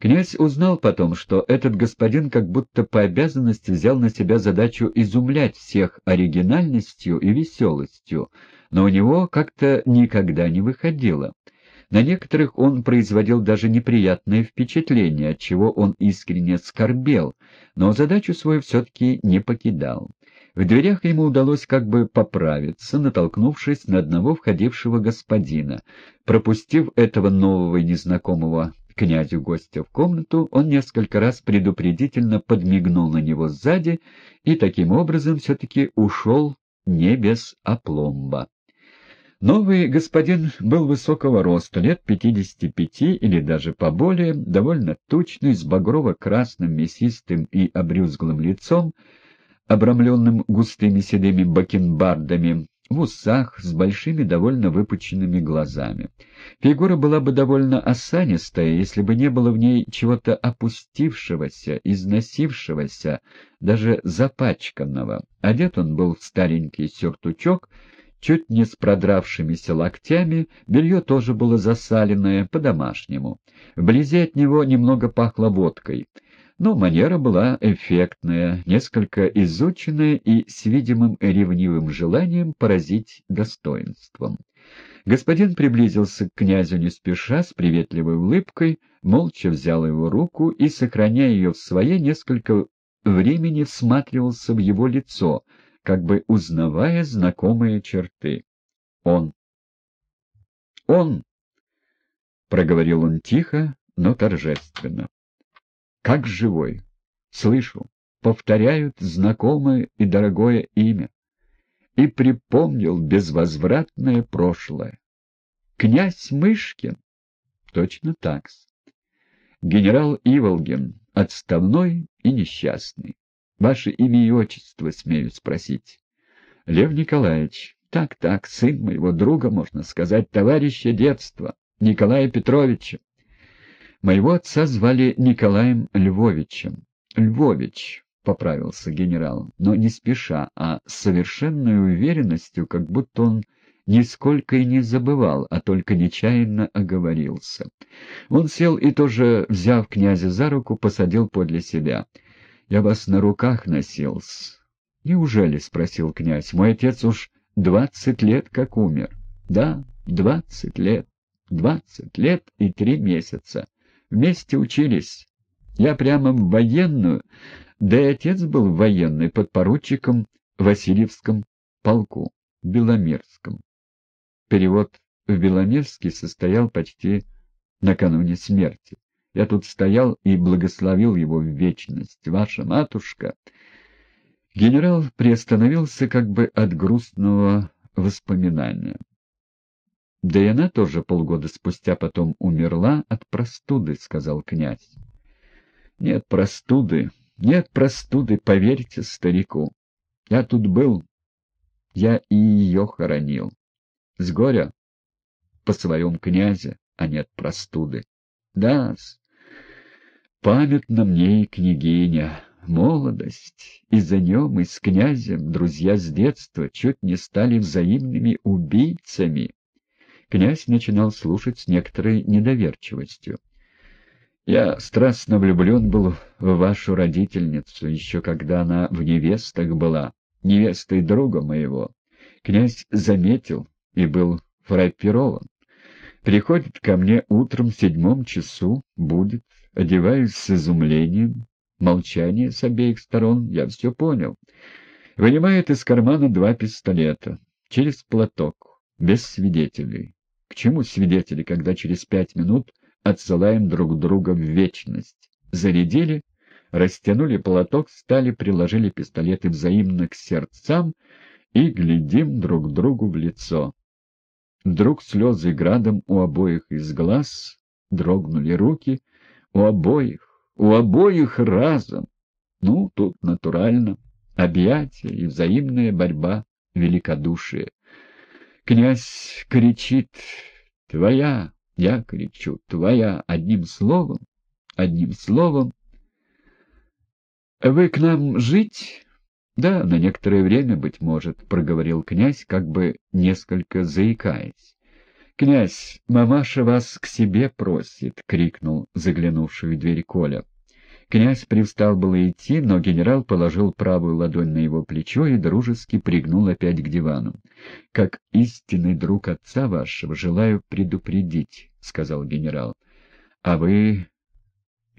Князь узнал потом, что этот господин как будто по обязанности взял на себя задачу изумлять всех оригинальностью и веселостью, но у него как-то никогда не выходило. На некоторых он производил даже неприятное впечатление, от чего он искренне скорбел, но задачу свою все-таки не покидал. В дверях ему удалось как бы поправиться, натолкнувшись на одного входившего господина. Пропустив этого нового незнакомого князю гостя в комнату, он несколько раз предупредительно подмигнул на него сзади и таким образом все-таки ушел не без опломба. Новый господин был высокого роста, лет 55 или даже поболее, довольно тучный, с багрово-красным, мясистым и обрюзглым лицом, обрамленным густыми седыми бакенбардами, в усах, с большими довольно выпученными глазами. Фигура была бы довольно осанистая, если бы не было в ней чего-то опустившегося, износившегося, даже запачканного. Одет он был в старенький сюртучок, чуть не с продравшимися локтями, белье тоже было засаленное, по-домашнему. Вблизи от него немного пахло водкой — но манера была эффектная, несколько изученная и с видимым ревнивым желанием поразить достоинством. Господин приблизился к князю не спеша, с приветливой улыбкой, молча взял его руку и, сохраняя ее в своей, несколько времени всматривался в его лицо, как бы узнавая знакомые черты. «Он! Он!» — проговорил он тихо, но торжественно как живой. Слышу, повторяют знакомое и дорогое имя. И припомнил безвозвратное прошлое. Князь Мышкин? Точно так. Генерал Иволгин, отставной и несчастный. Ваше имя и отчество, смею спросить. Лев Николаевич. Так-так, сын моего друга, можно сказать, товарища детства, Николая Петровича. Моего отца звали Николаем Львовичем. Львович, — поправился генерал, но не спеша, а с совершенной уверенностью, как будто он нисколько и не забывал, а только нечаянно оговорился. Он сел и тоже, взяв князя за руку, посадил подле себя. «Я вас на руках носил. «Неужели?» — спросил князь. «Мой отец уж двадцать лет как умер». «Да, двадцать лет. Двадцать лет и три месяца. Вместе учились. Я прямо в военную, да и отец был военный, подпоручиком в Васильевском полку, Беломерском. Перевод в Беломерске состоял почти накануне смерти. Я тут стоял и благословил его в вечность. Ваша матушка... Генерал приостановился как бы от грустного воспоминания. Да и она тоже полгода спустя потом умерла от простуды, — сказал князь. Нет простуды, нет простуды, поверьте старику. Я тут был, я и ее хоронил. С горя по своем князе, а не от простуды. да -с. памятна мне и княгиня, молодость, и за нем, и с князем друзья с детства чуть не стали взаимными убийцами. Князь начинал слушать с некоторой недоверчивостью. «Я страстно влюблен был в вашу родительницу, еще когда она в невестах была, невестой друга моего. Князь заметил и был фраппирован. Приходит ко мне утром в седьмом часу, будет, одеваюсь с изумлением, молчание с обеих сторон, я все понял. Вынимает из кармана два пистолета, через платок, без свидетелей. К чему свидетели, когда через пять минут отсылаем друг друга в вечность? Зарядили, растянули платок, стали, приложили пистолеты взаимно к сердцам и глядим друг другу в лицо. Вдруг слезы градом у обоих из глаз, дрогнули руки, у обоих, у обоих разом. Ну, тут натурально, объятия и взаимная борьба, великодушие. Князь кричит «Твоя!» Я кричу «Твоя!» одним словом, одним словом. «Вы к нам жить?» «Да, на некоторое время, быть может», — проговорил князь, как бы несколько заикаясь. «Князь, мамаша вас к себе просит!» — крикнул заглянувший в дверь Коля. Князь привстал было идти, но генерал положил правую ладонь на его плечо и дружески пригнул опять к дивану. — Как истинный друг отца вашего желаю предупредить, — сказал генерал. — А вы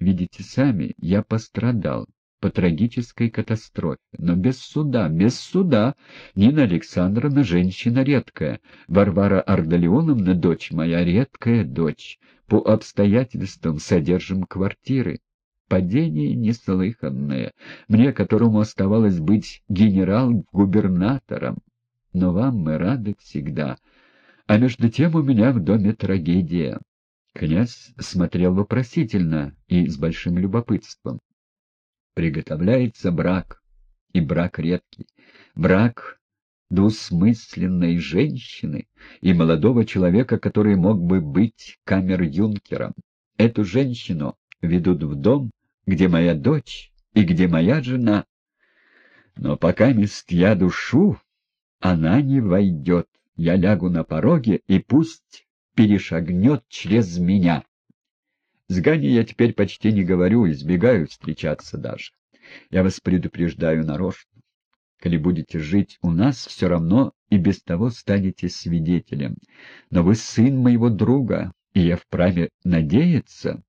видите сами, я пострадал по трагической катастрофе. Но без суда, без суда. Нина Александровна женщина редкая. Варвара Ардалионовна дочь моя, редкая дочь. По обстоятельствам содержим квартиры падение неслыханное, мне, которому оставалось быть генерал-губернатором. Но вам мы рады всегда. А между тем у меня в доме трагедия. Князь смотрел вопросительно и с большим любопытством. Приготовляется брак, и брак редкий. Брак двусмысленной женщины и молодого человека, который мог бы быть камер-юнкером. Эту женщину ведут в дом, где моя дочь и где моя жена. Но пока мест я душу, она не войдет. Я лягу на пороге, и пусть перешагнет через меня. С Ганей я теперь почти не говорю, избегаю встречаться даже. Я вас предупреждаю нарочно. Коли будете жить у нас, все равно и без того станете свидетелем. Но вы сын моего друга, и я вправе надеяться,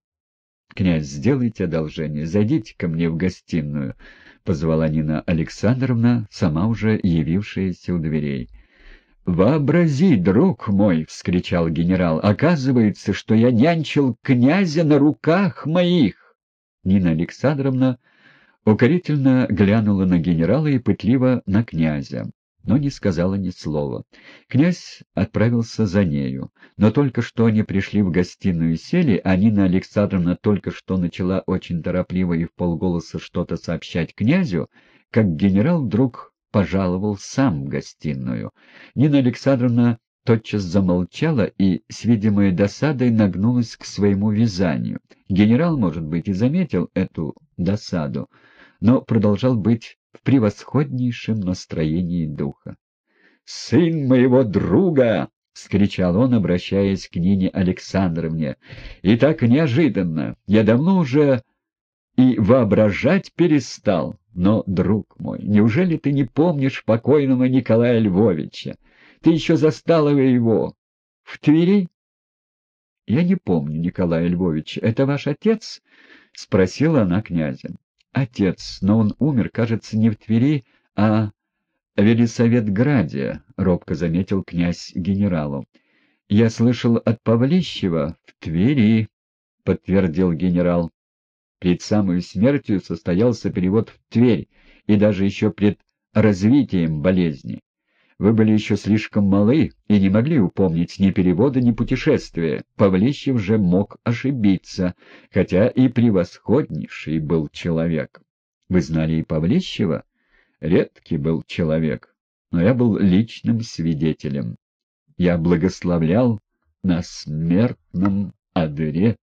«Князь, сделайте одолжение, зайдите ко мне в гостиную», — позвала Нина Александровна, сама уже явившаяся у дверей. «Вообрази, друг мой!» — вскричал генерал. «Оказывается, что я нянчил князя на руках моих!» Нина Александровна укорительно глянула на генерала и пытливо на князя но не сказала ни слова. Князь отправился за нею, но только что они пришли в гостиную и сели, а Нина Александровна только что начала очень торопливо и в полголоса что-то сообщать князю, как генерал вдруг пожаловал сам в гостиную. Нина Александровна тотчас замолчала и с видимой досадой нагнулась к своему вязанию. Генерал, может быть, и заметил эту досаду, но продолжал быть в превосходнейшем настроении духа. «Сын моего друга!» — скричал он, обращаясь к Нине Александровне. «И так неожиданно! Я давно уже и воображать перестал. Но, друг мой, неужели ты не помнишь покойного Николая Львовича? Ты еще застала его в Твери?» «Я не помню Николая Львовича. Это ваш отец?» — спросила она князя отец, но он умер, кажется, не в Твери, а в Велисоветграде, — робко заметил князь генералу. — Я слышал от Павлищева в Твери, — подтвердил генерал. Перед самой смертью состоялся перевод в Тверь, и даже еще пред развитием болезни. Вы были еще слишком малы и не могли упомнить ни перевода, ни путешествия. Павлищев же мог ошибиться, хотя и превосходнейший был человек. Вы знали и Павлищева? Редкий был человек, но я был личным свидетелем. Я благословлял на смертном одре.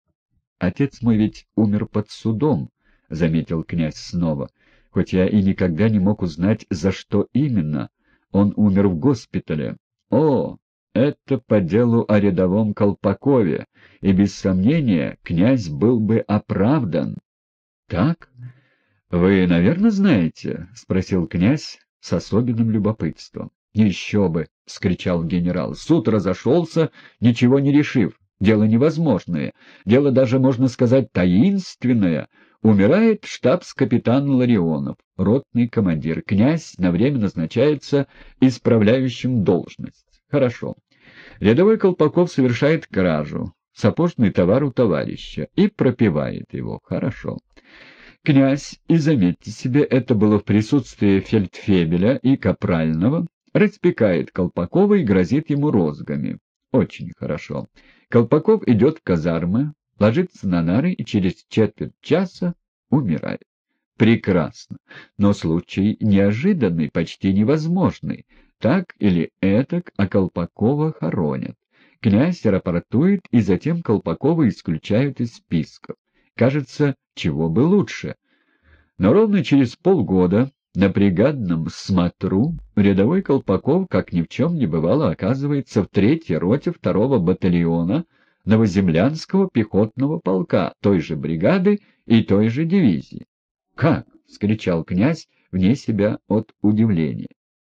Отец мой ведь умер под судом, — заметил князь снова, хоть я и никогда не мог узнать, за что именно — он умер в госпитале. О, это по делу о рядовом Колпакове, и без сомнения князь был бы оправдан. — Так? Вы, наверное, знаете? — спросил князь с особенным любопытством. — Еще бы! — скричал генерал. Суд разошелся, ничего не решив. Дело невозможное. Дело даже, можно сказать, таинственное. Умирает штабс-капитан Ларионов, ротный командир. Князь на время назначается исправляющим должность. Хорошо. Рядовой Колпаков совершает кражу, сапожный товар у товарища, и пропивает его. Хорошо. Князь, и заметьте себе, это было в присутствии фельдфебеля и Капрального, распекает Колпакова и грозит ему розгами. Очень хорошо. Колпаков идет в казармы, ложится на нары и через четверть часа умирает. Прекрасно, но случай неожиданный, почти невозможный. Так или этак, а Колпакова хоронят. Князь рапортует, и затем Колпакова исключают из списков. Кажется, чего бы лучше. Но ровно через полгода На бригадном смотру рядовой Колпаков, как ни в чем не бывало, оказывается в третьей роте второго батальона Новоземлянского пехотного полка той же бригады и той же дивизии. «Как?» — вскричал князь вне себя от удивления.